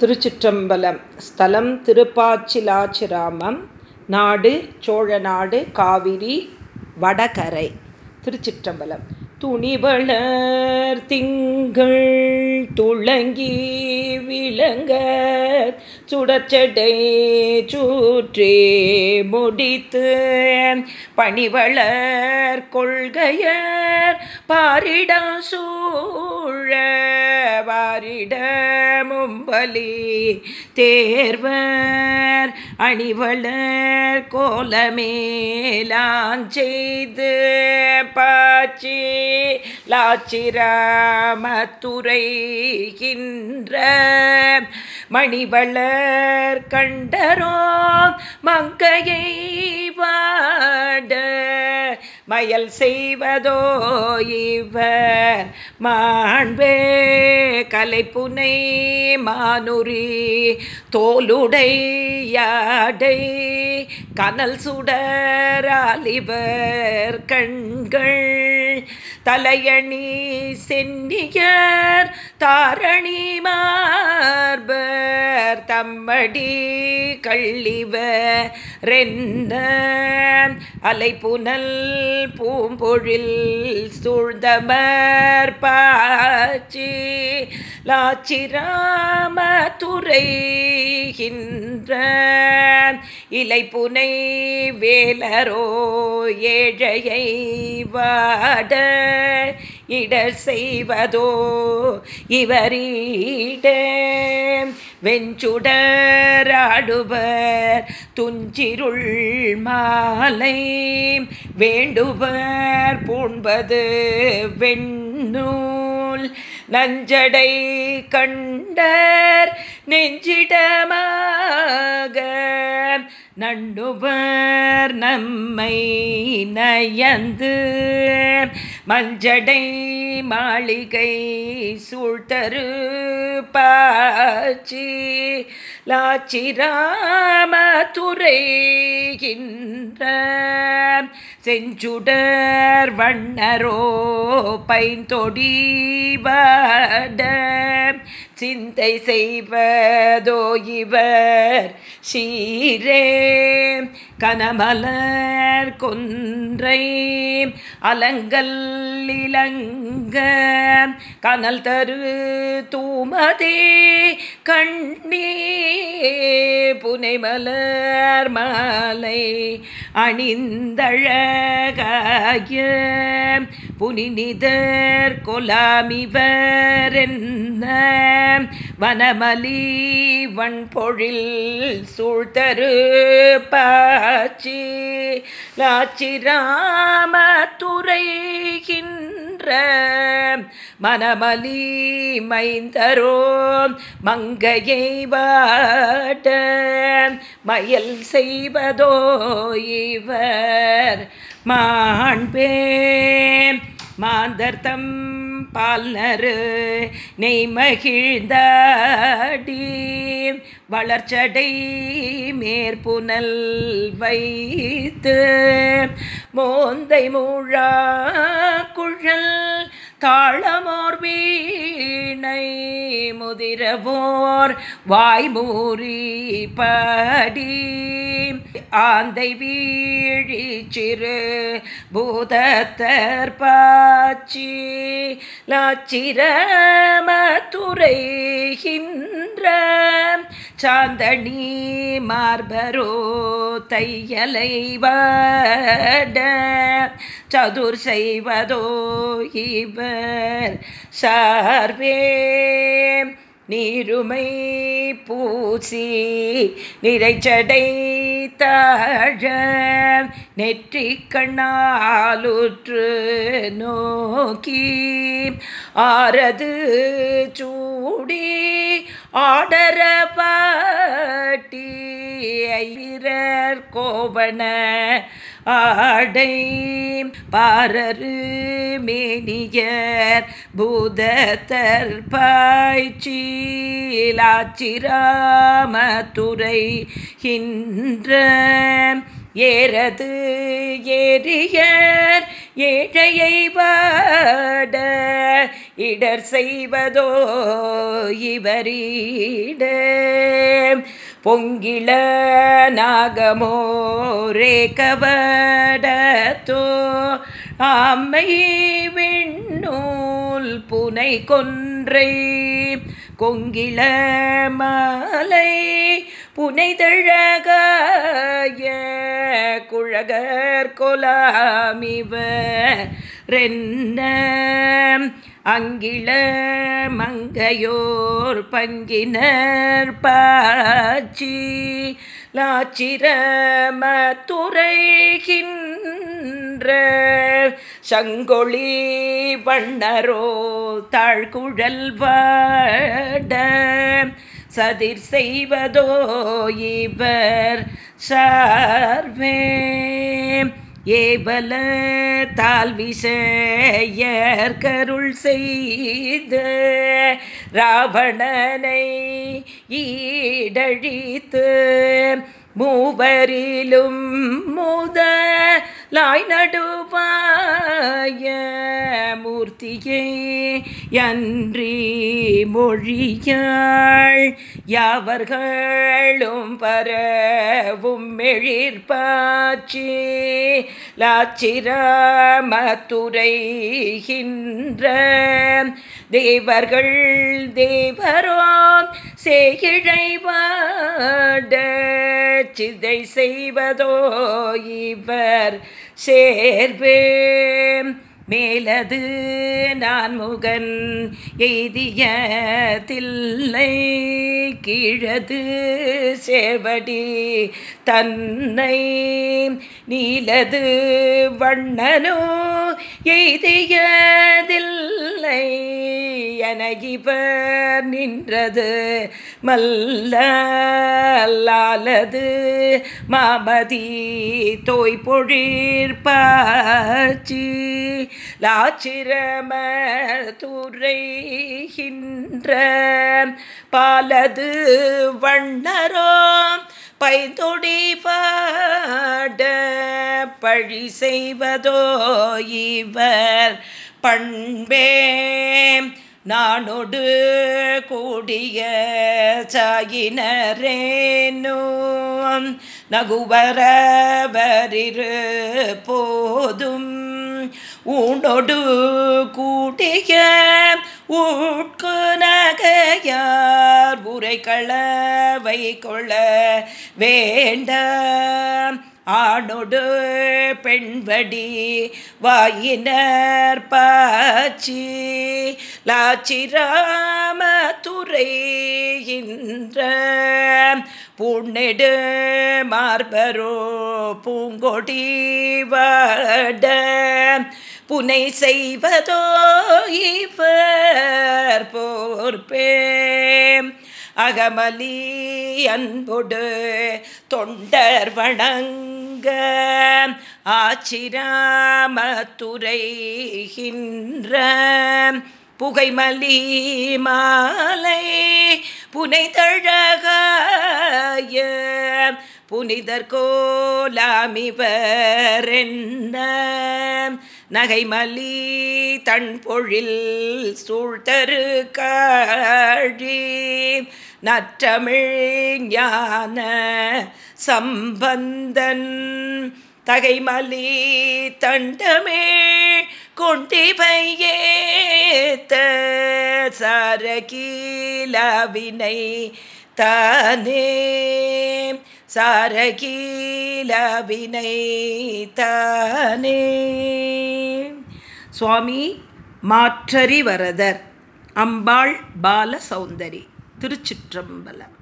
திருச்சிற்றம்பலம். ஸ்தலம் திருப்பாச்சிலாச்சிராமம். நாடு சோழநாடு காவிரி வடகரை. திருச்சிற்றம்பலம். துணிவளர் திங்கள் துளங்கி விளங்க சுடச்சடை சூற்றே முடித்து பணிவளர் கொள்கையர் பாரிட சூழ வாரிட மும்பலி தேர்வர் அணிவளர் கோலமேலாஞ்செய்து பாச்சி லாச்சிராமத்துறைகின்ற மணிவளர் கண்டரோ மங்கையை வாட மயல் செய்வதோ இவர் மாண்பே கலைப்புனை மானுரி தோலுடை யாடை கனல் சுடராலிவர் கண்கள் தலையணி சென்னியர் தாரணி மார்பர் தம்மடி கள்ளிவ ரென்ன அலைப்புனல் பூம்பொழில் சூழ்ந்தமர் பாச்சி. லாச்சிராமதுரைகின்ற இலைப்புனை வேலரோ ஏழையை வாட இடர் செய்வதோ இவரீட. வெஞ்சுடராடுவர் துஞ்சிருள் மாலை வேண்டுவர் பூண்பது வெண்ணூல். நஞ்சடை கண்டர் நெஞ்சிடமாக நண்டுவர் நம்மை நயந்து. மஞ்சடை மாளிகை சூழ்த்தரு பாச்சி. லாச்சிராம துறைகின்ற செஞ்சுடர் வண்ணரோ பைந்தொடிவட சிந்தை செய்வதோ இவர் ஷீரே கனமலர் கொன்றை அலங்கல் இலங்க. கனல் தரு தூமதே கண்ணே புனைமலர் மாலை அணிந்தழகாய. புனிதர் கொலாமிவர் என்ன? வனமலி வன்பொழில் சூழ்த்தரு பாச்சி லாச்சிராம துறைகின்ற மனமலி மைந்தரோ மங்கையை வாட மயல் செய்வதோ இவர் மாண்பே. மாந்தர்த்தம் பால்நரு நெய் மகிழ்ந்தாடி. வளர்ச்சடை மேற்புனல் வைத்து மோந்தை மூழா குழல் தாளமோர் வீணை முதிரவோர் வாய்மூறி படி. ஆந்தை வீழி சிறு பூதத்தர் லாச்சிரமதுரைகின்ற சாந்தணி மார்பரோ தையலை வாட சதுர் செய்வதோ இவர் சார்வே. நீருமை பூசி நிறைச்சடை தாழ நெற்றி கண்ணாலுற்று நோக்கி ஆரது சூடி ஆடர பாட்டி ஐரர் கோபன ஆடை பாரரு மேனியர் பூதத்தர் பாய்ச்சீலாச்சிராமத்துறை ஹின்ற ஏறது ஏரியர் ஏழையை வாட இடர் செய்வதோ இவரீட. பொங்கிள நாகமோ ரே கவடத்தோ ஆமை விண்ணூல் புனை கொன்றை கொங்கிள மாலை புனைதழகாய குழகர் கொலாமிவ ரென்ன அங்கிள மங்கையோர் பங்கினர் பாச்சி. லாச்சிரமதுரைகின்ற சங்கொழி வண்ணரோ தாழ்குழல் வாட சதிர் செய்வதோ இவர் சார்வே. ஏபல தாழ்விசையர் கருள் செய்த ராவணனை ஈடழித்து மூவரிலும் முதலாய் நடுவாய மூர்த்தியை அன்றி மொழியாள் யாவர்களும் பரவும் மெழிர்பாச்சி லாச்சிரமத்துரைகின்ற தேவர்கள் தேவரோம் செய்கிழைவாட சிதை செய்வதோ இவர் சேர்வே. மேலது நான் முகன் எய்திய தில்லை கீழது சேவடி தன்னை நீலது வண்ணனோ எய்தியதில்லை என இவர் நின்றது மல்லது மாமதி தோய்பொழிற்பாச்சி லாச்சிரம துறைகின்ற பாலது வண்ணரோ பைந்தொடி பாட பழி செய்வதோ இவர் பண்பே. நானொடு கூடிய சாயினரேனும் நகுவரவரிரு போதும் ஊனொடு கூட்டிய உட்கு நகையார் உரை களவை கொள்ள வேண்ட. ஆணொடு பெண்படி வாயினர் பாச்சி லாச்சிராம துறைகின்ற புண்ணெடு மார்பரோ பூங்கொடி வாட புனை செய்வதோ இவர் போர்பேம் அகமலி அன்பொடு தொண்டர் வணங்க. ஆச்சிராமத்துரைகின்ற புகைமலி மாலை புனைதழகாய. புனிதர் கோலாமிவர் என்ன நகைமலி தன் பொழில் சூழ்தரு காழி. நற்றமிழ் ஞான சம்பந்தன் தகைமலி தண்டமிழ் கொண்டிபையேத்த சாரகீலவினை தானே. சாரகீலவினை தானே சுவாமி மாற்றறி வரதர் அம்பாள் பால சௌந்தரி திருச்சிற்றம்பலம்.